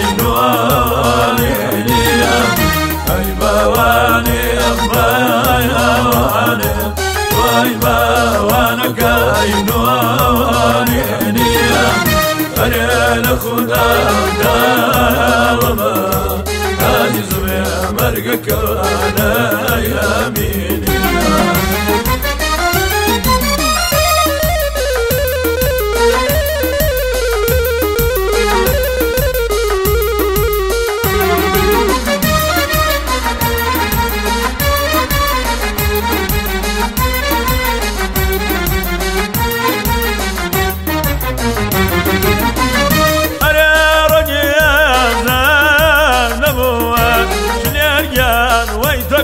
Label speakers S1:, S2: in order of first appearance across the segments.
S1: no.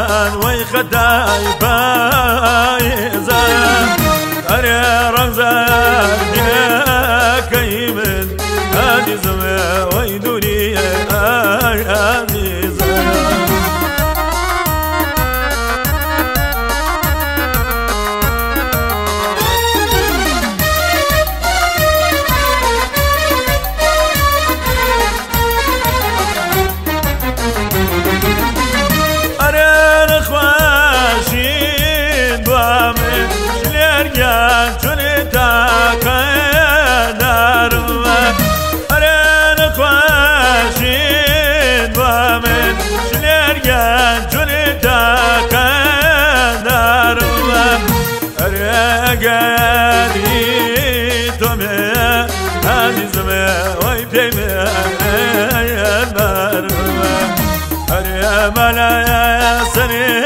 S1: وارجان ويخداي بايزان أنا رمزان قالي تومي هذه زمان وي بيمي النار هريا ملا سني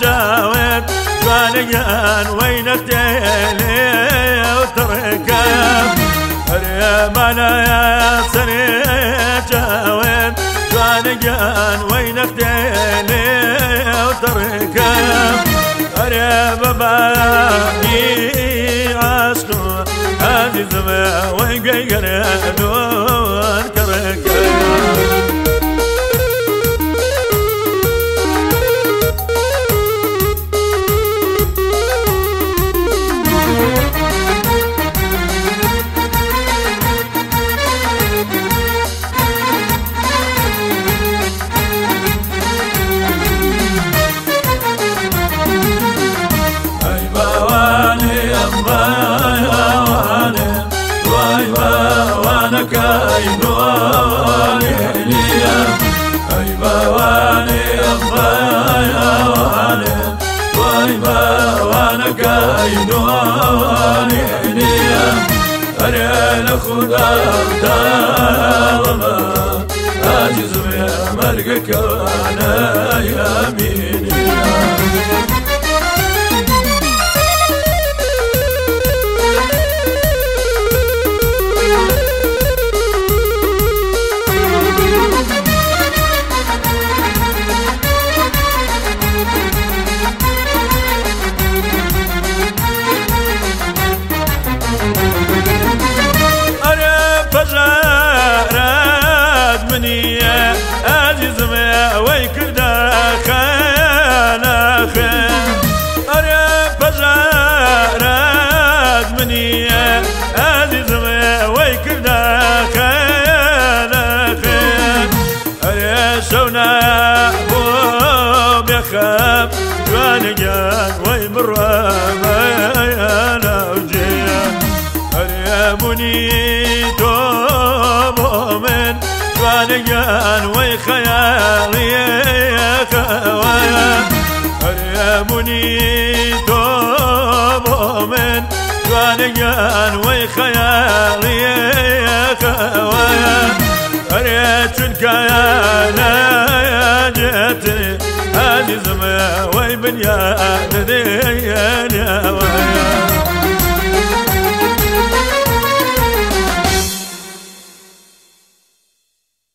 S1: جاوب قاليان وينك تيلي وتركب هريا ملا سني جاوب قاليان وينك تيلي وتركب هريا بابا زما وقيقر نور خدا دالما عاجز يا مرقك أنا يميني خاب جوان جان وي مروا أنا وجيا. اريموني تو مؤمن جوان جان خيالي خوايا. مؤمن جوان جان خيالي خوايا. زما وي بنيان دنيا